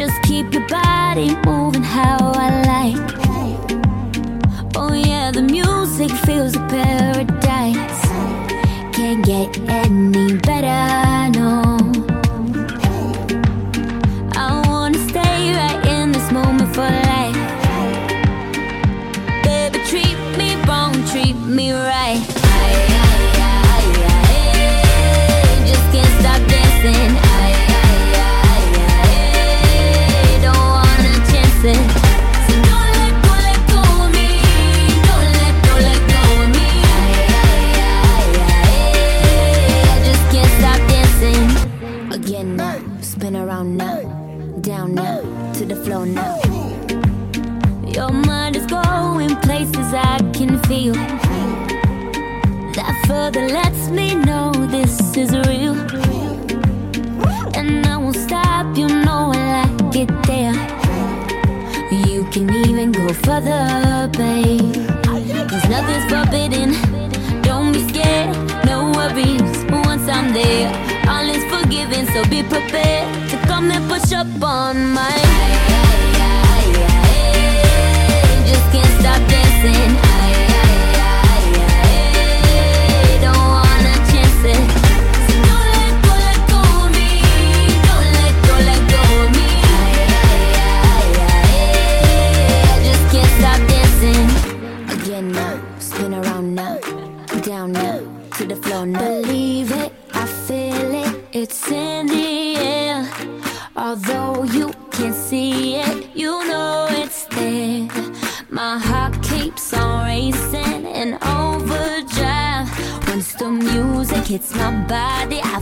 Just keep your body moving how I like. Oh yeah, the music feels a paradise. Can't get any better, now, to the floor now. Your mind is going places I can feel. That further lets me know this is real. And I won't stop, you know I like it there. You can even go further, babe. Cause nothing's forbidden. Don't be scared, no worries. Once I'm there, all is forgiven. So be prepared come and push up on my. Just can't stop dancing. Don't wanna it. Don't let go, let go of me. Don't let go, let go of me. Just can't stop dancing. Again now, spin around now, down now, to the floor now. Believe it, I feel it, it's in the air. Although you can't see it, you know it's there. My heart keeps on racing in overdrive. Once the music hits my body, I